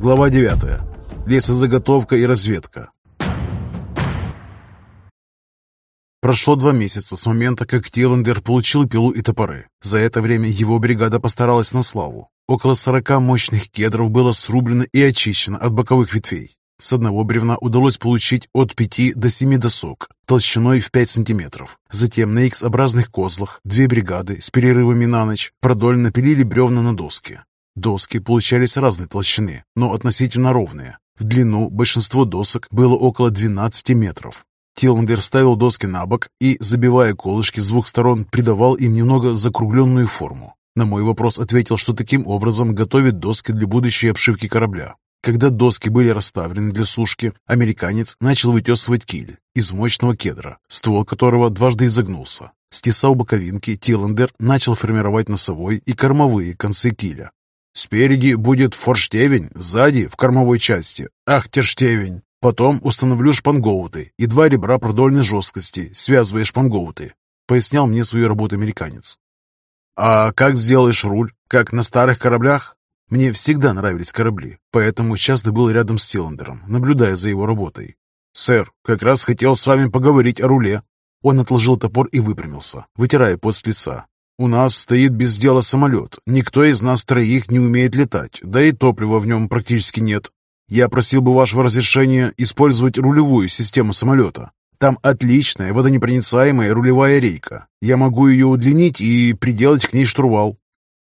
Глава 9. Лесозаготовка и разведка. Прошло два месяца с момента, как Тиландер получил пилу и топоры. За это время его бригада постаралась на славу. Около сорока мощных кедров было срублено и очищено от боковых ветвей. С одного бревна удалось получить от 5 до 7 досок, толщиной в 5 сантиметров. Затем на X-образных козлах две бригады с перерывами на ночь продольно пилили бревна на доски. Доски получались разной толщины, но относительно ровные. В длину большинство досок было около 12 метров. Тиландер ставил доски на бок и, забивая колышки с двух сторон, придавал им немного закругленную форму. На мой вопрос ответил, что таким образом готовит доски для будущей обшивки корабля. Когда доски были расставлены для сушки, американец начал вытесывать киль из мощного кедра, ствол которого дважды изогнулся. Стесав боковинки, Тиландер начал формировать носовой и кормовые концы киля. Спереди будет форштевень, сзади, в кормовой части, ахтерштевень. Потом установлю шпангоуты и два ребра продольной жесткости, связывая шпангоуты. Пояснял мне свою работу американец. А как сделаешь руль? Как на старых кораблях? Мне всегда нравились корабли, поэтому часто был рядом с Тиландером, наблюдая за его работой. «Сэр, как раз хотел с вами поговорить о руле». Он отложил топор и выпрямился, вытирая пот с лица. «У нас стоит без дела самолет. Никто из нас троих не умеет летать, да и топлива в нем практически нет. Я просил бы вашего разрешения использовать рулевую систему самолета. Там отличная водонепроницаемая рулевая рейка. Я могу ее удлинить и приделать к ней штурвал.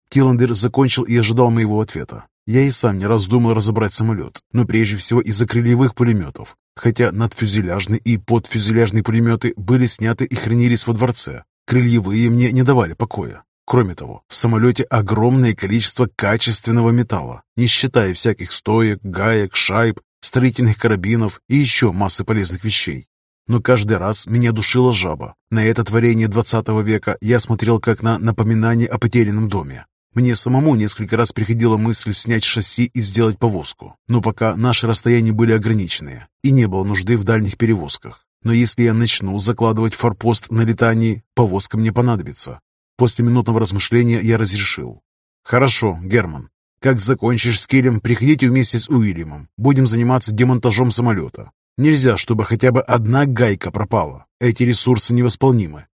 Тиландер закончил и ожидал моего ответа. Я и сам не раз думал разобрать самолет, но прежде всего из-за крыльевых пулеметов. Хотя надфюзеляжные и подфюзеляжные пулеметы были сняты и хранились во дворце, крыльевые мне не давали покоя. Кроме того, в самолете огромное количество качественного металла, не считая всяких стоек, гаек, шайб, строительных карабинов и еще массы полезных вещей. Но каждый раз меня душила жаба. На это творение 20 века я смотрел как на напоминание о потерянном доме. Мне самому несколько раз приходила мысль снять шасси и сделать повозку, но пока наши расстояния были ограничены и не было нужды в дальних перевозках. Но если я начну закладывать форпост на летании, повозка мне понадобится. После минутного размышления я разрешил. «Хорошо, Герман. Как закончишь с Килем, приходите вместе с Уильямом. Будем заниматься демонтажом самолета. Нельзя, чтобы хотя бы одна гайка пропала. Эти ресурсы невосполнимы.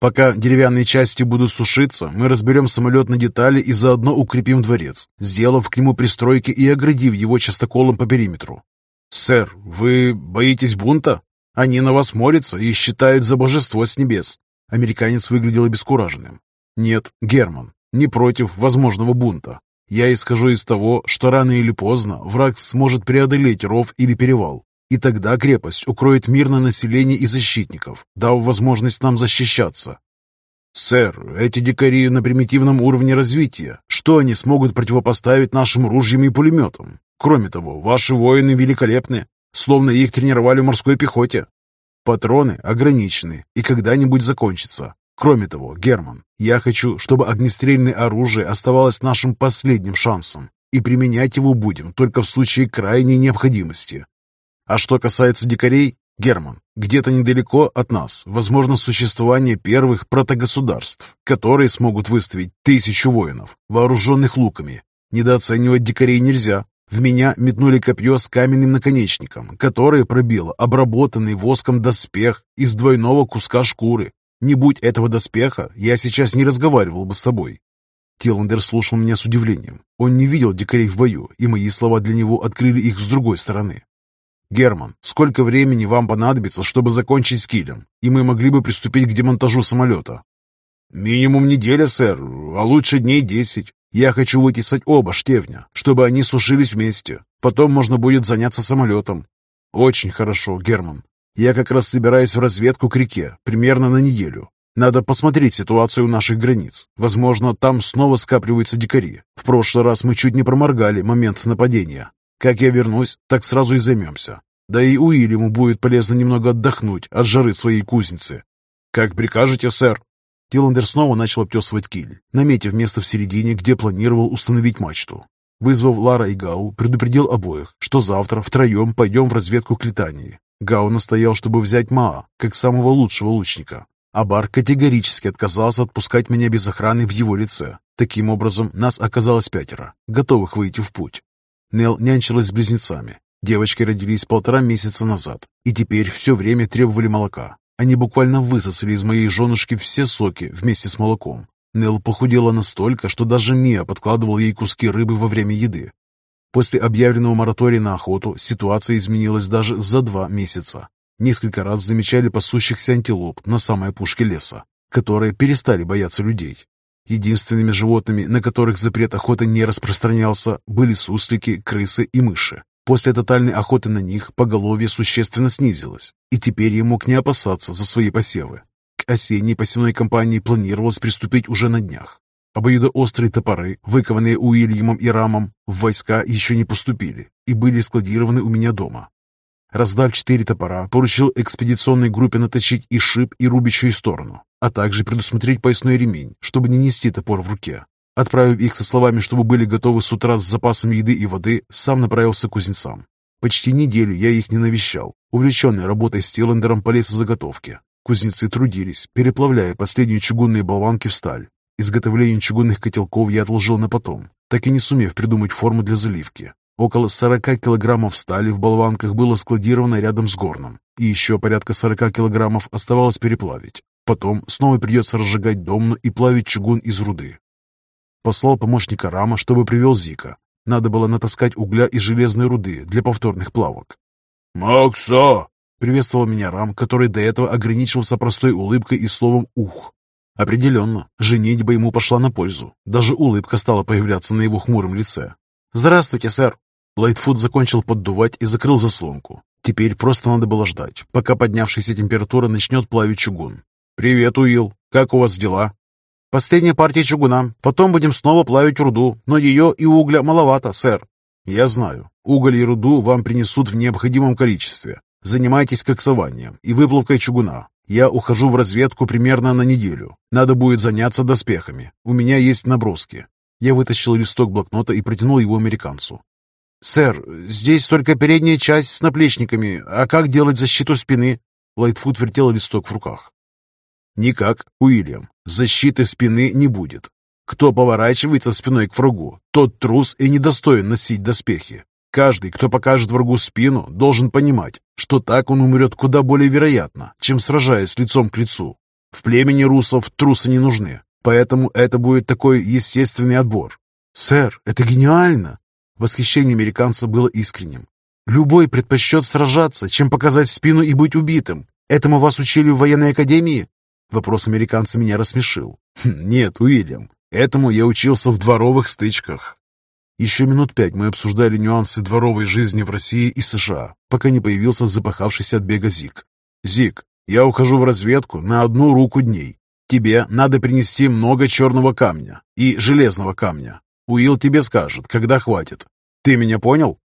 Пока деревянные части будут сушиться, мы разберем самолет на детали и заодно укрепим дворец, сделав к нему пристройки и оградив его частоколом по периметру. «Сэр, вы боитесь бунта? Они на вас молятся и считают за божество с небес». Американец выглядел обескураженным. «Нет, Герман, не против возможного бунта. Я исхожу из того, что рано или поздно враг сможет преодолеть ров или перевал, и тогда крепость укроет мирное население и защитников, дав возможность нам защищаться. «Сэр, эти дикари на примитивном уровне развития. Что они смогут противопоставить нашим ружьям и пулеметам? Кроме того, ваши воины великолепны, словно их тренировали в морской пехоте. Патроны ограничены и когда-нибудь закончатся. Кроме того, Герман, я хочу, чтобы огнестрельное оружие оставалось нашим последним шансом, и применять его будем только в случае крайней необходимости. А что касается дикарей, Герман, где-то недалеко от нас возможно существование первых протогосударств, которые смогут выставить тысячу воинов, вооруженных луками. Недооценивать дикарей нельзя. В меня метнули копье с каменным наконечником, которое пробило обработанный воском доспех из двойного куска шкуры. Не будь этого доспеха, я сейчас не разговаривал бы с тобой. Тиландер слушал меня с удивлением. Он не видел дикарей в бою, и мои слова для него открыли их с другой стороны. «Герман, сколько времени вам понадобится, чтобы закончить с килем, и мы могли бы приступить к демонтажу самолета?» «Минимум неделя, сэр, а лучше дней десять. Я хочу вытесать оба штевня, чтобы они сушились вместе. Потом можно будет заняться самолетом». «Очень хорошо, Герман. Я как раз собираюсь в разведку к реке, примерно на неделю. Надо посмотреть ситуацию у наших границ. Возможно, там снова скапливаются дикари. В прошлый раз мы чуть не проморгали момент нападения. Как я вернусь, так сразу и займемся. Да и Уильяму будет полезно немного отдохнуть от жары своей кузницы. Как прикажете, сэр?» Тиландер снова начал обтесывать киль, наметив место в середине, где планировал установить мачту. Вызвав Лара и Гау, предупредил обоих, что завтра втроем пойдем в разведку к летании. Гау настоял, чтобы взять Маа, как самого лучшего лучника. Абар категорически отказался отпускать меня без охраны в его лице. Таким образом, нас оказалось пятеро, готовых выйти в путь. Нел нянчилась с близнецами. Девочки родились полтора месяца назад и теперь все время требовали молока. Они буквально высосали из моей женушки все соки вместе с молоком. Нел похудела настолько, что даже Мия подкладывал ей куски рыбы во время еды. После объявленного моратория на охоту ситуация изменилась даже за два месяца. Несколько раз замечали пасущихся антилоп на самой опушке леса, которые перестали бояться людей. Единственными животными, на которых запрет охоты не распространялся, были суслики, крысы и мыши. После тотальной охоты на них поголовье существенно снизилось, и теперь я мог не опасаться за свои посевы. К осенней посевной кампании планировалось приступить уже на днях. Обоюдоострые топоры, выкованные Уильямом и Рамом, в войска еще не поступили и были складированы у меня дома. Раздав четыре топора, поручил экспедиционной группе наточить и шип, и рубящую сторону, а также предусмотреть поясной ремень, чтобы не нести топор в руке. Отправив их со словами, чтобы были готовы с утра с запасом еды и воды, сам направился к кузнецам. Почти неделю я их не навещал, увлеченный работой с Тиллендером по лесозаготовке. Кузнецы трудились, переплавляя последние чугунные болванки в сталь, Изготовление чугунных котелков я отложил на потом, так и не сумев придумать форму для заливки. Около 40 килограммов стали в болванках было складировано рядом с горном, и еще порядка 40 килограммов оставалось переплавить. Потом снова придется разжигать домну и плавить чугун из руды. Послал помощника Рама, чтобы привел Зика. Надо было натаскать угля и железной руды для повторных плавок. «Макса!» — приветствовал меня Рам, который до этого ограничивался простой улыбкой и словом «ух». Определенно, женитьба ему пошла на пользу. Даже улыбка стала появляться на его хмуром лице. «Здравствуйте, сэр!» Лайтфуд закончил поддувать и закрыл заслонку. Теперь просто надо было ждать, пока поднявшаяся температура начнет плавить чугун. «Привет, Уилл! Как у вас дела?» «Последняя партия чугуна. Потом будем снова плавить руду, но ее и угля маловато, сэр». «Я знаю. Уголь и руду вам принесут в необходимом количестве. Занимайтесь коксованием и выплавкой чугуна. Я ухожу в разведку примерно на неделю. Надо будет заняться доспехами. У меня есть наброски. Я вытащил листок блокнота и протянул его американцу. «Сэр, здесь только передняя часть с наплечниками. А как делать защиту спины?» Лайтфуд вертел листок в руках. «Никак, Уильям. Защиты спины не будет. Кто поворачивается спиной к врагу, тот трус и недостоин носить доспехи. Каждый, кто покажет врагу спину, должен понимать, что так он умрет куда более вероятно, чем сражаясь лицом к лицу. В племени русов трусы не нужны, поэтому это будет такой естественный отбор. «Сэр, это гениально!» Восхищение американца было искренним. «Любой предпочтет сражаться, чем показать спину и быть убитым. Этому вас учили в военной академии?» Вопрос американца меня рассмешил. «Хм, «Нет, Уильям, этому я учился в дворовых стычках. Еще минут пять мы обсуждали нюансы дворовой жизни в России и США, пока не появился запахавшийся от бега Зик. «Зик, я ухожу в разведку на одну руку дней. Тебе надо принести много черного камня и железного камня. Уилл тебе скажет, когда хватит. Ты меня понял?»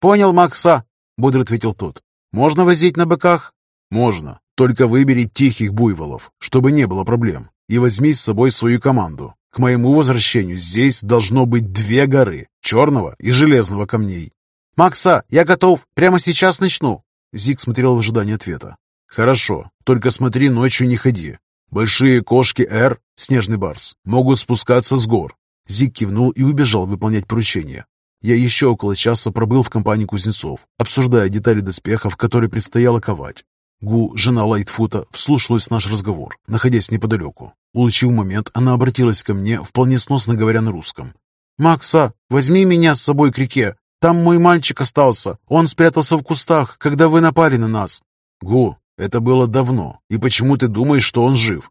«Понял, Макса», — бодро ответил тот. «Можно возить на быках?» «Можно. Только выбери тихих буйволов, чтобы не было проблем, и возьми с собой свою команду. К моему возвращению здесь должно быть две горы, черного и железного камней. «Макса, я готов. Прямо сейчас начну». Зик смотрел в ожидании ответа. «Хорошо, только смотри, ночью не ходи. Большие кошки Р, снежный барс, могут спускаться с гор». Зик кивнул и убежал выполнять поручение. Я еще около часа пробыл в компании кузнецов, обсуждая детали доспехов, которые предстояло ковать. Гу, жена Лайтфута, вслушалась в наш разговор, находясь неподалеку. Улучив момент, она обратилась ко мне, вполне сносно говоря на русском. «Макса, возьми меня с собой к реке. Там мой мальчик остался. Он спрятался в кустах, когда вы напали на нас». «Гу, это было давно. И почему ты думаешь, что он жив?»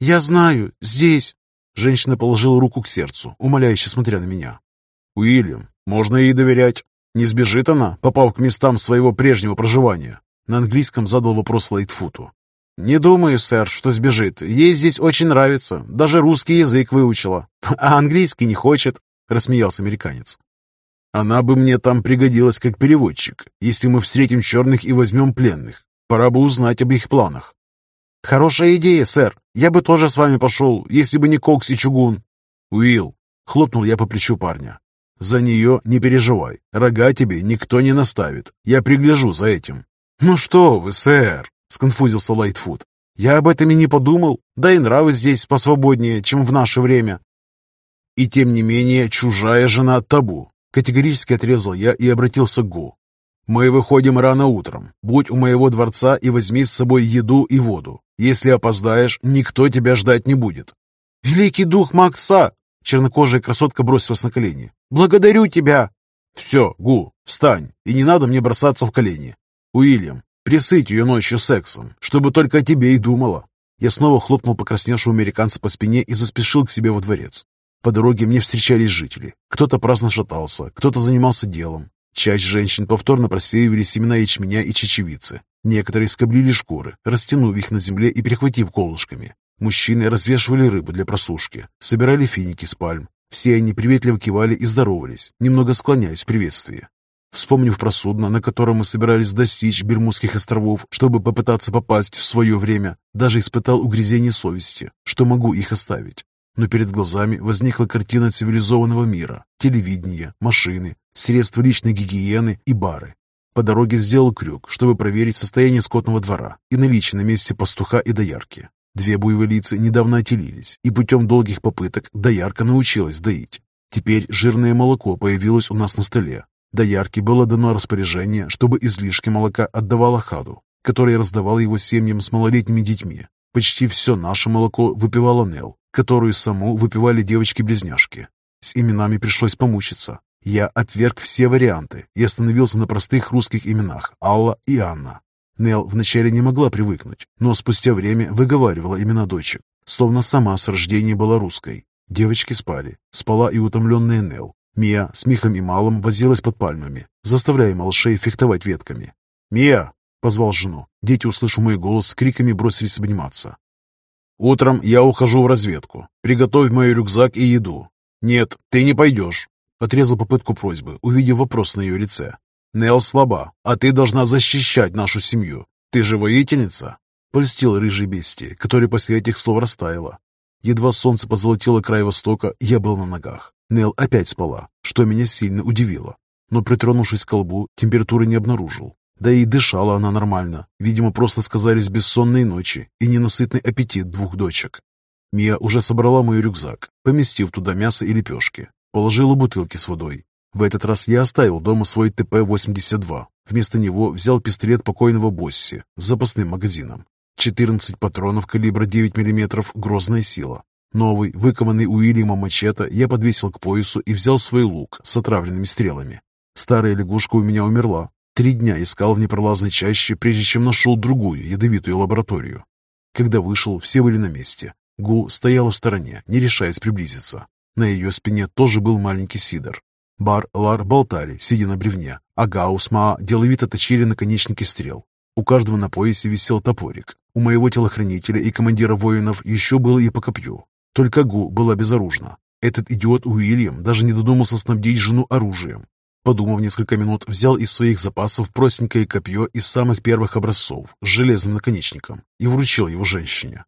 «Я знаю. Здесь». Женщина положила руку к сердцу, умоляюще смотря на меня. «Уильям, можно ей доверять. Не сбежит она, попав к местам своего прежнего проживания?» На английском задал вопрос Лайтфуту. «Не думаю, сэр, что сбежит. Ей здесь очень нравится. Даже русский язык выучила. А английский не хочет», — рассмеялся американец. «Она бы мне там пригодилась как переводчик, если мы встретим черных и возьмем пленных. Пора бы узнать об их планах». «Хорошая идея, сэр. Я бы тоже с вами пошел, если бы не Кокс и Чугун». «Уилл», — хлопнул я по плечу парня. «За нее не переживай. Рога тебе никто не наставит. Я пригляжу за этим. «Ну что вы, сэр!» — сконфузился Лайтфуд. «Я об этом и не подумал. Да и нравы здесь посвободнее, чем в наше время». «И тем не менее, чужая жена табу. Категорически отрезал я и обратился к Гу. «Мы выходим рано утром. Будь у моего дворца и возьми с собой еду и воду. Если опоздаешь, никто тебя ждать не будет». «Великий дух Макса!» Чернокожая красотка бросилась на колени. «Благодарю тебя!» «Все, Гу, встань, и не надо мне бросаться в колени. Уильям, присыть ее ночью сексом, чтобы только о тебе и думала». Я снова хлопнул покрасневшего американца по спине и заспешил к себе во дворец. По дороге мне встречались жители. Кто-то праздно шатался, кто-то занимался делом. Часть женщин повторно просеивали семена ячменя и чечевицы. Некоторые скоблили шкуры, растянув их на земле и перехватив колышками. Мужчины развешивали рыбу для просушки, собирали финики с пальм. Все они приветливо кивали и здоровались, немного склоняясь в приветствии. Вспомнив про судно, на котором мы собирались достичь Бермудских островов, чтобы попытаться попасть в свое время, даже испытал угрызение совести, что могу их оставить. Но перед глазами возникла картина цивилизованного мира, телевидения, машины, средства личной гигиены и бары. По дороге сделал крюк, чтобы проверить состояние скотного двора и наличие на месте пастуха и доярки. Две буйволицы недавно отелились, и путем долгих попыток доярка научилась доить. Теперь жирное молоко появилось у нас на столе. Доярке было дано распоряжение, чтобы излишки молока отдавала Хаду, который раздавал его семьям с малолетними детьми. Почти все наше молоко выпивала Нел, которую саму выпивали девочки-близняшки. С именами пришлось помучиться. Я отверг все варианты и остановился на простых русских именах Алла и Анна. Нел вначале не могла привыкнуть, но спустя время выговаривала имена дочек, словно сама с рождения была русской. Девочки спали. Спала и утомленная Нел. Мия с Михом и Малом возилась под пальмами, заставляя малышей фехтовать ветками. «Мия!» — позвал жену. Дети, услышав мой голос, с криками бросились обниматься. «Утром я ухожу в разведку. Приготовь мой рюкзак и еду». «Нет, ты не пойдешь», — отрезал попытку просьбы, увидев вопрос на ее лице. Нел слаба, а ты должна защищать нашу семью. Ты же воительница?» Польстил рыжий бестия, который после этих слов растаяла. Едва солнце позолотило край востока, я был на ногах. Нел опять спала, что меня сильно удивило. Но притронувшись к колбу, температуры не обнаружил. Да и дышала она нормально. Видимо, просто сказались бессонные ночи и ненасытный аппетит двух дочек. Мия уже собрала мой рюкзак, поместив туда мясо и лепешки. Положила бутылки с водой. В этот раз я оставил дома свой ТП-82. Вместо него взял пистолет покойного Босси с запасным магазином. 14 патронов калибра 9 мм – грозная сила. Новый, выкованный Уильямом мачете я подвесил к поясу и взял свой лук с отравленными стрелами. Старая лягушка у меня умерла. Три дня искал в непролазной чаще, прежде чем нашел другую ядовитую лабораторию. Когда вышел, все были на месте. Гу стояла в стороне, не решаясь приблизиться. На ее спине тоже был маленький Сидор. Бар, Лар болтали, сидя на бревне, а Гаус, Маа деловито точили наконечники стрел. У каждого на поясе висел топорик. У моего телохранителя и командира воинов еще было и по копью. Только Гу была безоружна. Этот идиот Уильям даже не додумался снабдить жену оружием. Подумав несколько минут, взял из своих запасов простенькое копье из самых первых образцов с железным наконечником и вручил его женщине.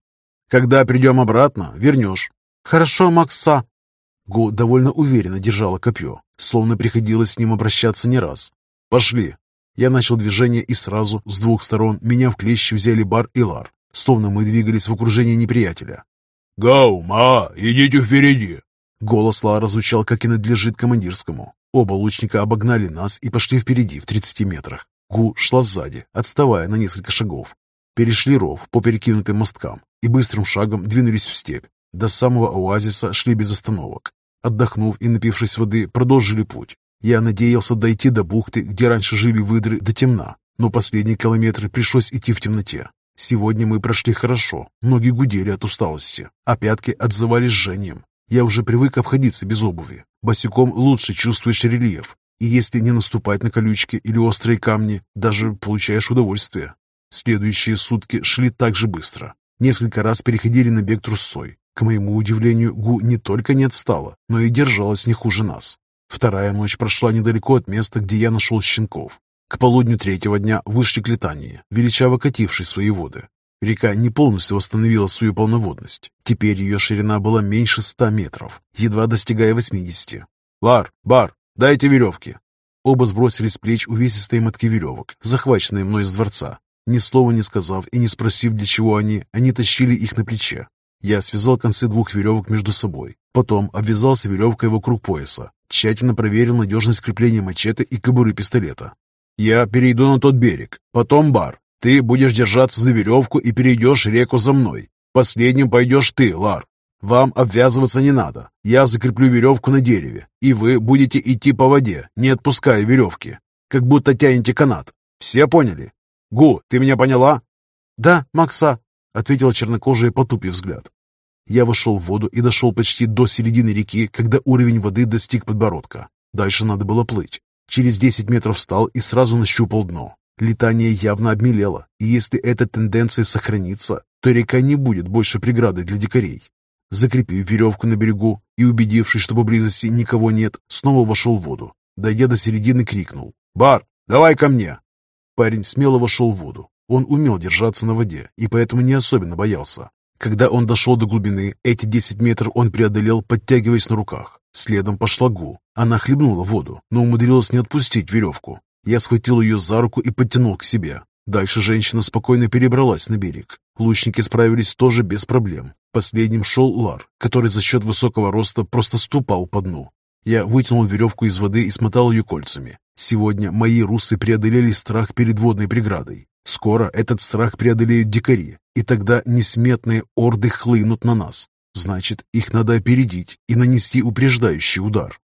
«Когда придем обратно, вернешь». «Хорошо, Макса», Го довольно уверенно держала копье, словно приходилось с ним обращаться не раз. «Пошли!» Я начал движение, и сразу, с двух сторон, меня в клещи взяли Бар и Лар, словно мы двигались в окружении неприятеля. «Гау, ма, идите впереди!» Голос Лара звучал, как и надлежит командирскому. Оба лучника обогнали нас и пошли впереди в 30 метрах. Гу шла сзади, отставая на несколько шагов. Перешли ров по перекинутым мосткам и быстрым шагом двинулись в степь. До самого оазиса шли без остановок. Отдохнув и напившись воды, продолжили путь. Я надеялся дойти до бухты, где раньше жили выдры, до темна, но последние километры пришлось идти в темноте. Сегодня мы прошли хорошо, ноги гудели от усталости, а пятки отзывались жжением. Я уже привык обходиться без обуви. Босиком лучше чувствуешь рельеф, и если не наступать на колючки или острые камни, даже получаешь удовольствие. Следующие сутки шли так же быстро. Несколько раз переходили на бег трусцой, к моему удивлению, Гу не только не отстала, но и держалась не хуже нас. Вторая ночь прошла недалеко от места, где я нашел щенков. К полудню третьего дня вышли к летании, величаво катившей свои воды. Река не полностью восстановила свою полноводность. Теперь ее ширина была меньше ста метров, едва достигая восьмидесяти. «Лар, Бар, дайте веревки!» Оба сбросили с плеч увесистые мотки веревок, захваченные мной из дворца. Ни слова не сказав и не спросив, для чего они, они тащили их на плече. Я связал концы двух веревок между собой, потом обвязался веревкой вокруг пояса, тщательно проверил надежность крепления мачете и кобуры пистолета. «Я перейду на тот берег, потом бар. Ты будешь держаться за веревку и перейдешь реку за мной. Последним пойдешь ты, Лар. Вам обвязываться не надо. Я закреплю веревку на дереве, и вы будете идти по воде, не отпуская веревки, как будто тянете канат. Все поняли? Гу, ты меня поняла?» «Да, Макса», — ответила чернокожая, потупив взгляд. Я вошел в воду и дошел почти до середины реки, когда уровень воды достиг подбородка. Дальше надо было плыть. Через 10 метров встал и сразу нащупал дно. Летание явно обмелело, и если эта тенденция сохранится, то река не будет больше преградой для дикарей. Закрепив веревку на берегу и убедившись, что поблизости никого нет, снова вошел в воду. Дойдя до середины, крикнул. «Бар, давай ко мне!» Парень смело вошел в воду. Он умел держаться на воде и поэтому не особенно боялся. Когда он дошел до глубины, эти 10 метров он преодолел, подтягиваясь на руках. Следом пошла Гу. Она хлебнула воду, но умудрилась не отпустить веревку. Я схватил ее за руку и подтянул к себе. Дальше женщина спокойно перебралась на берег. Лучники справились тоже без проблем. Последним шел Лар, который за счет высокого роста просто ступал по дну. Я вытянул веревку из воды и смотал ее кольцами. Сегодня мои русы преодолели страх перед водной преградой. Скоро этот страх преодолеют дикари, и тогда несметные орды хлынут на нас. Значит, их надо опередить и нанести упреждающий удар.